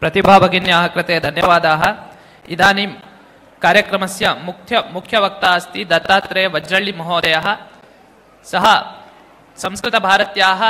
प्रतिभाभगिन्याः कृते धन्यवादाः। इदानीं कार्यक्रमस्य मुख्य, मुख्यवक्ता अस्ति दत्तात्रेय वज्रल्लि महोदयः। सः संस्कृतभारत्याः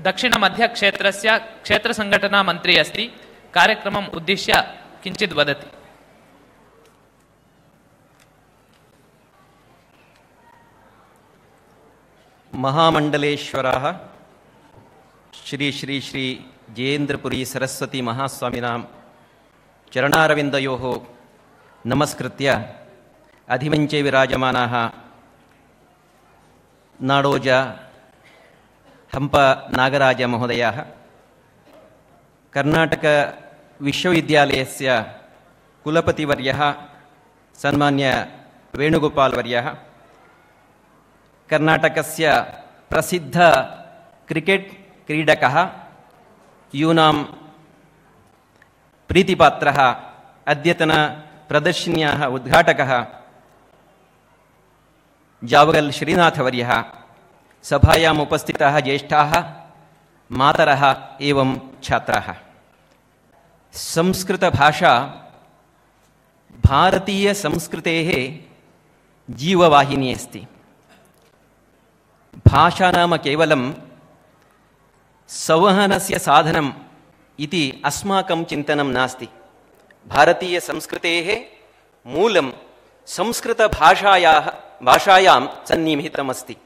दक्षिणमध्यक्षेत्रस्य क्षेत्रसङ्घटनामन्त्री अस्ति। कार्यक्रमम् उद्दिश्य किञ्चित् वदति। महामण्डलेश्वराः। श्री श्री श्री जयेन्द्रपुरी सरस्वती महास्वामिनां चरणारविन्दयोः नमस्कृत्य अधिमञ्चे विराजमानाः नाडोज हम्प नागराजमहोदयाः कर्नाटकविश्वविद्यालयस्य कुलपतिवर्यः सन्मान्य वेणुगोपाल्वर्यः। कर्नाटकस्य प्रसिद्ध क्रिकेट् क्रीडकः, यूनां प्रीतिपात्रः अद्यतनप्रदर्शिन्याः उद्घाटकः, जावगल् श्रीनाथवर्यः, सभायाम् उपस्थिताः ज्येष्ठाः, मातरः एवं छात्राः। संस्कृतभाषा भारतीयसंस्कृतेः जीववाहिनी अस्ति। भाषा नाम केवलं संवहनस्य साधनम् इति अस्माकं चिन्तनं नास्ति। भारतीयसंस्कृतेः मूलं संस्कृतभाषायाः, भाषायां सन्निहितमस्ति।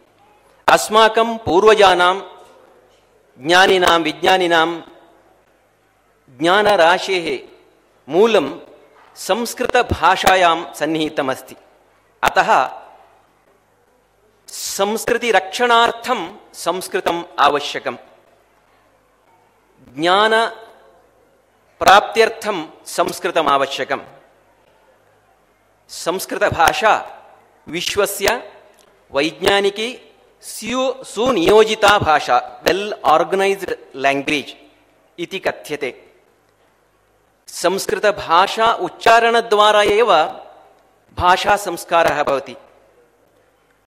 अस्माकं पूर्वजानां, ज्ञानिनां, विज्ञानिनां मूलं संस्कृतभाषायां सन्निहितमस्ति। अतः संस्कृतिरक्षणार्थं संस्कृतम् आवश्यकम्। ज्ञानप्राप्त्यर्थं संस्कृतम् आवश्यकम्। संस्कृतभाषा विश्वस्य वैज्ञानिकी स्यु, सुनियोजिता भाषा वेल् आर्गनैस्ड् लैंग्वेज इति कथ्यते। संस्कृतभाषा उच्चारणद्वारा एव भाषा संस्कारः भवति।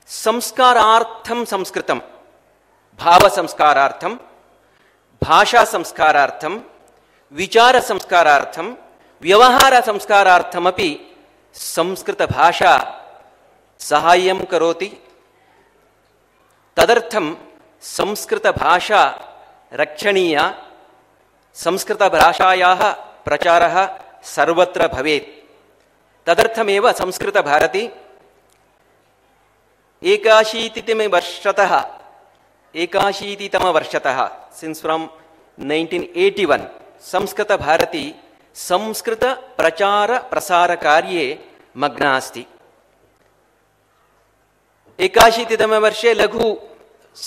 संस्कारार्थं संस्कृतं भावसंस्कारार्थं भाषासंस्कारार्थं, विचारसंस्कारार्थं, व्यवहारसंस्कारार्थमपि संस्कृतभाषा सहाय्यं करोति। तदर्थं संस्कृतभाषा रक्षणीया, संस्कृतभाषायाः प्रचारः सर्वत्र भवेत्। तदर्थमेव संस्कृतभारती एकाशीतितमे वर्षतः एकाशीतितमवर्षतः since from nineteen eighty one Samskrita Bharati संस्कृतप्रचारप्रसारकार्ये मग्ना अस्ति एकाशीतितमे वर्षे लघु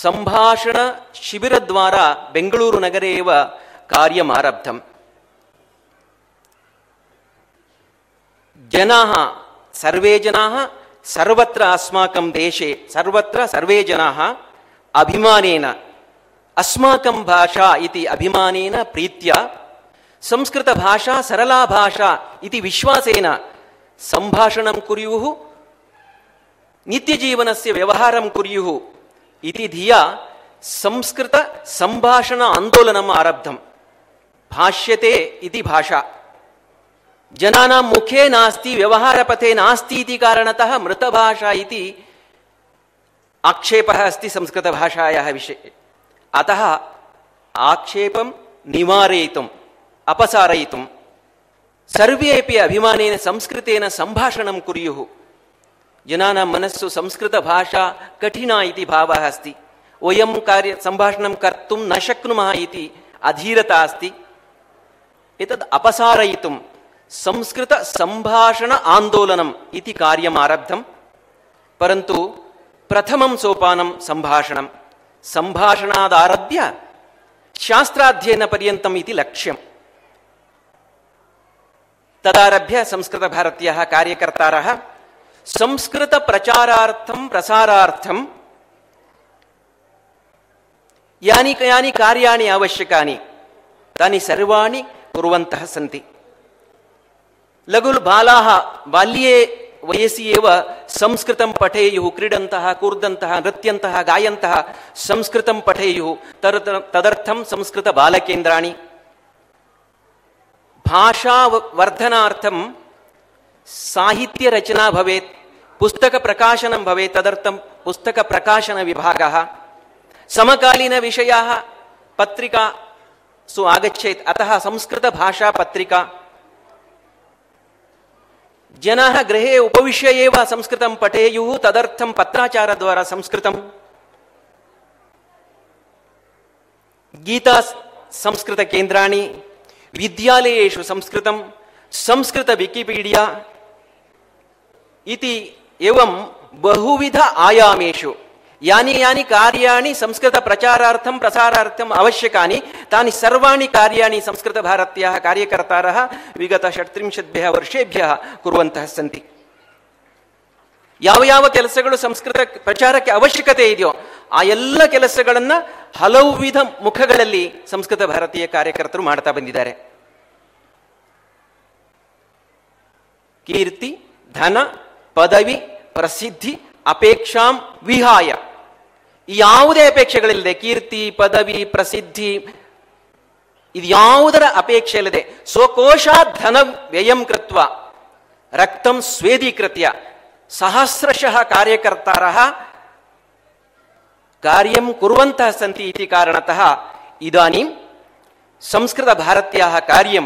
सम्भाषणशिबिरद्वारा बेङ्गळूरुनगरे एव कार्यम् आरब्धम्। जनाः, सर्वे जनाः, सर्वत्र अस्माकं देशे, सर्वत्र सर्वे जनाः अभिमानेन। अस्माकं भाषा इति अभिमानेन प्रीत्या, संस्कृतभाषा सरला भाषा इति विश्वासेन सम्भाषणं कुर्युः, नित्यजीवनस्य व्यवहारं कुर्युः इति धिया संस्कृतसम्भाषण आन्दोलनम् आरब्धं भाष्यते इति भाषा। जनानां मुखे नास्ति, व्यवहारपथे नास्ति इति कारणतः मृतभाषा इति आक्षेपः अस्ति संस्कृतभाषायाः विषये। अतः आक्षेपं निवारयितुम् अपसारयितुं सर्वेपि अभिमानेन संस्कृतेन सम्भाषणं कुर्युः। जनानां मनस्सु संस्कृतभाषा कठिना इति भावः अस्ति। वयं कार्य सम्भाषणं कर्तुं न शक्नुमः इति अधीरता अस्ति। एतद् अपसारयितुं संस्कृत संभाषण आंदोलनम इति कार्यम् आरब्धं परन्तु प्रथमं सोपानं सम्भाषणं सम्भाषणादारभ्य शास्त्राध्ययनपर्यन्तम् इति लक्ष्यम्. तदारभ्य संस्कृतभारत्याः कार्यकर्तारः संस्कृतप्रचारार्थं प्रसारार्थं यानि यानि कार्याणि आवश्यकानि, तानि सर्वाणि कुर्वन्तः सन्ति. लघु ವಯಸ್ಸಿ ಏವ ಸಂಸ್ಕೃತಂ ಪಠೇಯು ಕ್ರೀಡಂತಹ ಕೂರ್ದಂತಹ ನೃತ್ಯಂತಹ ಗಾಯಂತಹ ಸಂಸ್ಕೃತಂ ಪಠೇಯು ತರ್ ತದರ್ಥಂ ಸಂಸ್ಕೃತ ಬಾಲಕೇಂದ್ರಾಣಿ ಭಾಷಾ ವರ್ಧನಾರ್ಥಂ ಸಾಹಿತ್ಯ ರಚನಾ ಭವೇತ್ ಪುಸ್ತಕ ಪ್ರಕಾಶನಂ ಭವೇತ್ ತದರ್ಥಂ ಪುಸ್ತಕ ಪ್ರಕಾಶನ ವಿಭಾಗ ಸಮಕಾಲೀನ ವಿಷಯ ಪತ್ರಿಕಾ ಸು ಆಗಚ್ಚೇತ್ ಅತಃ ಸಂಸ್ಕೃತ ಭಾಷಾ ಪತ್ರಿಕಾ జనాః గృహే ఉపవిశ్య ఏవ సంస్కృతం పఠేయు తదర్థం పత్రాచార ద్వారా సంస్కృతం గీతా సంస్కృత కేంద్రాన్ని విద్యాలయేషు సంస్కృతం సంస్కృత వికీపీడియా ఇది ఏవం బహువిధ ఆయామేషు ಯಾನಿ ಯಾನಿ ಕಾರ್ಯಾಣಿ ಸಂಸ್ಕೃತ ಪ್ರಚಾರಾರ್ಥಂ ಪ್ರಸಾರಾರ್ಥಂ ಅವಶ್ಯಕಾನಿ ತಾನಿ ಸರ್ವಾಣಿ ಕಾರ್ಯಾಣಿ ಸಂಸ್ಕೃತ ಭಾರತೀಯ ಕಾರ್ಯಕರ್ತಾರ ವಿಗತ ಷಟ್ತ್ರಿಂಶದ್ಭ್ಯ ವರ್ಷೇಭ್ಯ ಕುರುವಂತಹ ಸಂತಿ ಯಾವ ಯಾವ ಕೆಲಸಗಳು ಸಂಸ್ಕೃತ ಪ್ರಚಾರಕ್ಕೆ ಅವಶ್ಯಕತೆ ಇದೆಯೋ ಆ ಎಲ್ಲ ಕೆಲಸಗಳನ್ನು ಹಲವು ವಿಧ ಮುಖಗಳಲ್ಲಿ ಸಂಸ್ಕೃತ ಭಾರತೀಯ ಕಾರ್ಯಕರ್ತರು ಮಾಡ್ತಾ ಬಂದಿದ್ದಾರೆ. ಕೀರ್ತಿ, ಧನ, ಪದವಿ, ಪ್ರಸಿದ್ಧಿ, ಅಪೇಕ್ಷಾಂ, ವಿಹಾಯ. ಯಾವುದೇ ಅಪೇಕ್ಷೆಗಳಿಲ್ಲದೆ ಕೀರ್ತಿ, ಪದವಿ, ಪ್ರಸಿದ್ಧಿ, ಇದು ಯಾವುದರ ಅಪೇಕ್ಷೆ ಇಲ್ಲದೆ ಸ್ವಕೋಶ ಧನ ವ್ಯಯಂ ಕೃತ್ವ, ರಕ್ತಂ ಸ್ವೇದೀಕೃತ್ಯ, ಸಹಸ್ರಶಃ ಕಾರ್ಯಕರ್ತಾರ ಕಾರ್ಯಂ ಕುರುವಂತಹ ಸಂತಿ ಇತಿ ಕಾರಣತಃ ಇದಾನಿಂ ಸಂಸ್ಕೃತ ಭಾರತೀಯ ಕಾರ್ಯಂ.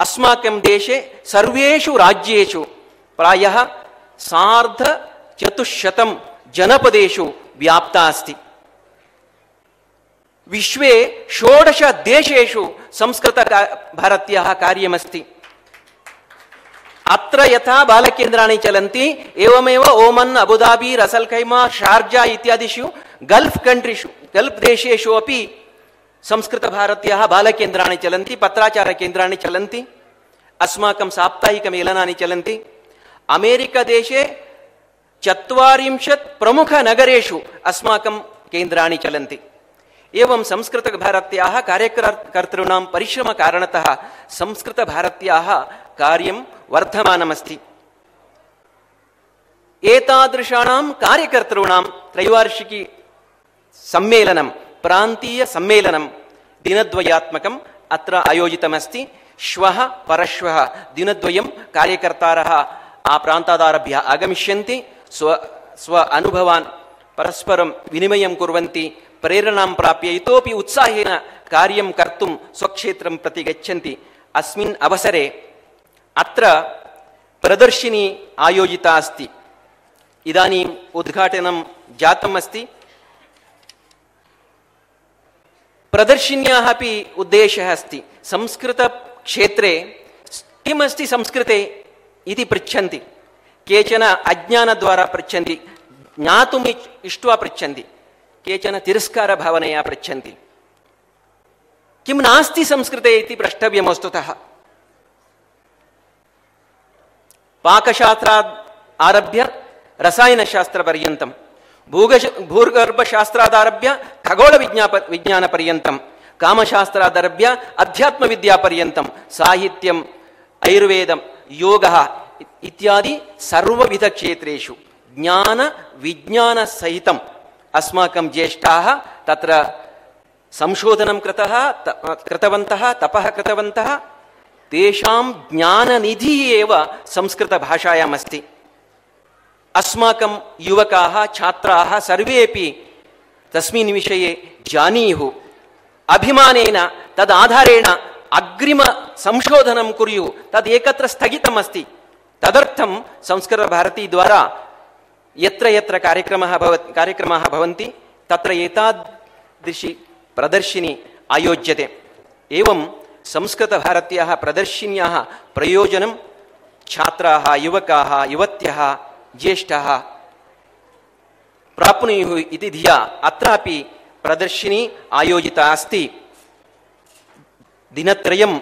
ಅಸ್ಮಾಕಂ ದೇಶೆ ಸರ್ವೇಷು ರಾಜ್ಯೇಷು ಪ್ರಾಯ ಸಾರ್ಧ ಚತುಶತಂ ಜನಪದೇಶು व्याप्ता अस्ति। विश्वे संस्कृत संस्कृतभारत्याः कार्यमस्ति। अत्र यथा बालकेन्द्राणि चलन्ति, एवमेव Oman Abu Dhabi Ras al Khaimah Sharjah इत्यादिषु गल्फ कण्ट्रिषु, गल्फ् देशेषु अपि संस्कृतभारत्याः बालकेन्द्राणि चलन्ति, पत्राचारकेन्द्राणि चलन्ति, अस्माकं साप्ताहिक साप्ताहिकमेलनानि चलन्ति। अमेरिकादेशे चत्वारिंशत् प्रमुखनगरेषु अस्माकं केन्द्राणि चलन्ति। एवं संस्कृतभारत्याः कार्यकर्तॄणां परिश्रमकारणतः संस्कृतभारत्याः कार्यं वर्धमानमस्ति। एतादृशाणां कार्यकर्तॄणां त्रैवार्षिकी सम्मेलनं, प्रान्तीयसम्मेलनं दिनद्वयात्मकम् अत्र आयोजितमस्ति। श्वः परश्वः दिनद्वयं कार्यकर्तारः आ प्रान्तादारभ्य आगमिष्यन्ति। स्व स्व अनुभवान् परस्परं विनिमयं कुर्वन्ति, प्रेरणां प्राप्य इतोपि उत्साहेन कार्यं कर्तुं स्वक्षेत्रं प्रति गच्छन्ति। अस्मिन् अवसरे अत्र प्रदर्शिनी आयोजिता अस्ति। इदानीम् उद्घाटनं जातम् अस्ति। प्रदर्शिन्याः अपि उद्देशः अस्ति। संस्कृतक्षेत्रे किमस्ति संस्कृते इति पृच्छन्ति। కేచన అజ్ఞాన ద్వారా పృచ్చంది జ్ఞాతుమి ఇష్ట్వా పృచ్చంది కేచన తిరస్కార భావనయా పృచ్చంది కిం నాస్తి సంస్కృతే ఇది ప్రష్టవ్యం వస్తు పాకశాస్త్ర ఆరభ్య రసాయన శాస్త్ర రసాయనశాస్త్రపర్యంతం భూగశ భూగర్భశాస్త్రాదారభ్య ఖగోళ విజ్ఞాప పర్యంతం కామశాస్త్రాదారభ్య అధ్యాత్మ విద్యా పర్యంతం సాహిత్యం ఆయుర్వేదం యోగ इत्यादि सर्वविधक्षेत्रेषु ज्ञानविज्ञानसहितम् अस्माकं ज्येष्ठाः तत्र संशोधनं कृतः कृतवन्तः, तपः कृतवन्तः, तेषां ज्ञाननिधिः एव संस्कृतभाषायाम् अस्ति। अस्माकं युवकाः, छात्राः सर्वेपि तस्मिन् विषये जानीयुः। अभिमानेन, तदाधारेण अग्रिमसंशोधनं कुर्युः तद् एकत्र स्थगितमस्ति। तदर्थं संस्कृतभारतीद्वारा यत्र यत्र कार्यक्रमः भवत्, कार्यक्रमाः भवन्ति, तत्र एतादृशी प्रदर्शिनी आयोज्यते। एवं संस्कृतभारत्याः प्रदर्शिन्याः प्रयोजनं छात्राः, युवकाः, युवत्यः, ज्येष्ठाः प्राप्नुयुः इति धिया अत्रापि प्रदर्शिनी आयोजिता अस्ति। दिनत्रयम्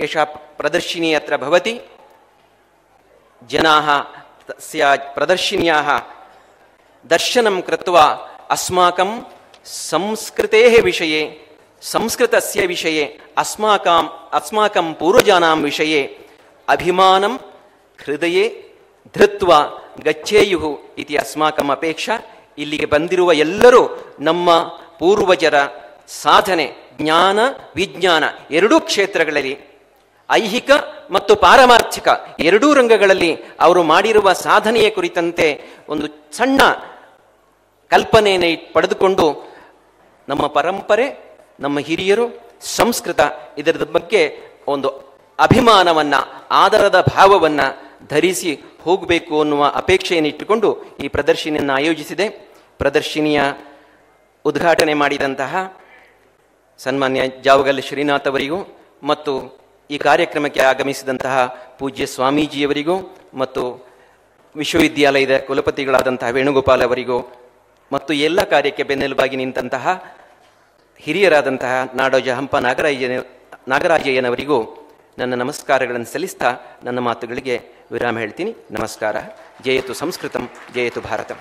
एषा प्रदर्शिनी अत्र भवति। ಜನಾ ತಸ್ಯ ಪ್ರದರ್ಶಿನ್ಯಾಃ ದರ್ಶನಂ ಕೃತ್ವ ಅಸ್ಮಾಕಂ ಸಂಸ್ಕೃತೇ ವಿಷಯೇ ಸಂಸ್ಕೃತಸ್ಯ ವಿಷಯೇ ಅಸ್ಮಾಕಂ ಅಸ್ಮಾಕಂ ಪೂರ್ವಜಾನಾಂ ವಿಷಯೇ ಅಭಿಮಾನಂ ಹೃದಯೇ ಧೃತ್ವ ಗಚ್ಚೇಯುಹು ಇತಿ ಅಸ್ಮಾಕಂ ಅಪೇಕ್ಷ ಇಲ್ಲಿಗೆ ಬಂದಿರುವ ಎಲ್ಲರೂ ನಮ್ಮ ಪೂರ್ವಜರ ಸಾಧನೆ, ಜ್ಞಾನ, ವಿಜ್ಞಾನ ಎರಡೂ ಕ್ಷೇತ್ರಗಳಲ್ಲಿ ಐಹಿಕ ಮತ್ತು ಪಾರಮಾರ್ಥಿಕ ಎರಡೂ ರಂಗಗಳಲ್ಲಿ ಅವರು ಮಾಡಿರುವ ಸಾಧನೆಯ ಕುರಿತಂತೆ ಒಂದು ಸಣ್ಣ ಕಲ್ಪನೆಯನ್ನು ಪಡೆದುಕೊಂಡು ನಮ್ಮ ಪರಂಪರೆ, ನಮ್ಮ ಹಿರಿಯರು, ಸಂಸ್ಕೃತ ಇದರ ಬಗ್ಗೆ ಒಂದು ಅಭಿಮಾನವನ್ನ, ಆದರದ ಭಾವವನ್ನ ಧರಿಸಿ ಹೋಗಬೇಕು ಅನ್ನುವ ಅಪೇಕ್ಷೆಯನ್ನು ಇಟ್ಟುಕೊಂಡು ಈ ಪ್ರದರ್ಶಿನಿಯನ್ನು ಆಯೋಜಿಸಿದೆ. ಪ್ರದರ್ಶಿನಿಯ ಉದ್ಘಾಟನೆ ಮಾಡಿದಂತಹ ಸನ್ಮಾನ್ಯ ಜಾವಗಲ್ ಶ್ರೀನಾಥ್ ಅವರಿಗೂ ಮತ್ತು ಈ ಕಾರ್ಯಕ್ರಮಕ್ಕೆ ಆಗಮಿಸಿದಂತಹ ಪೂಜ್ಯ ಸ್ವಾಮೀಜಿಯವರಿಗೂ ಮತ್ತು ವಿಶ್ವವಿದ್ಯಾಲಯದ ಕುಲಪತಿಗಳಾದಂತಹ ವೇಣುಗೋಪಾಲ್ ಅವರಿಗೂ ಮತ್ತು ಎಲ್ಲ ಕಾರ್ಯಕ್ಕೆ ಬೆನ್ನೆಲುಬಾಗಿ ನಿಂತಹ ಹಿರಿಯರಾದಂತಹ ನಾಡೋಜ ಹಂಪ ನಾಗರಾಜನ ನಾಗರಾಜಯ್ಯನವರಿಗೂ ನನ್ನ ನಮಸ್ಕಾರಗಳನ್ನು ಸಲ್ಲಿಸ್ತಾ ನನ್ನ ಮಾತುಗಳಿಗೆ ವಿರಾಮ ಹೇಳ್ತೀನಿ. ನಮಸ್ಕಾರ. ಜಯತು ಸಂಸ್ಕೃತಂ, ಜಯತು ಭಾರತಂ.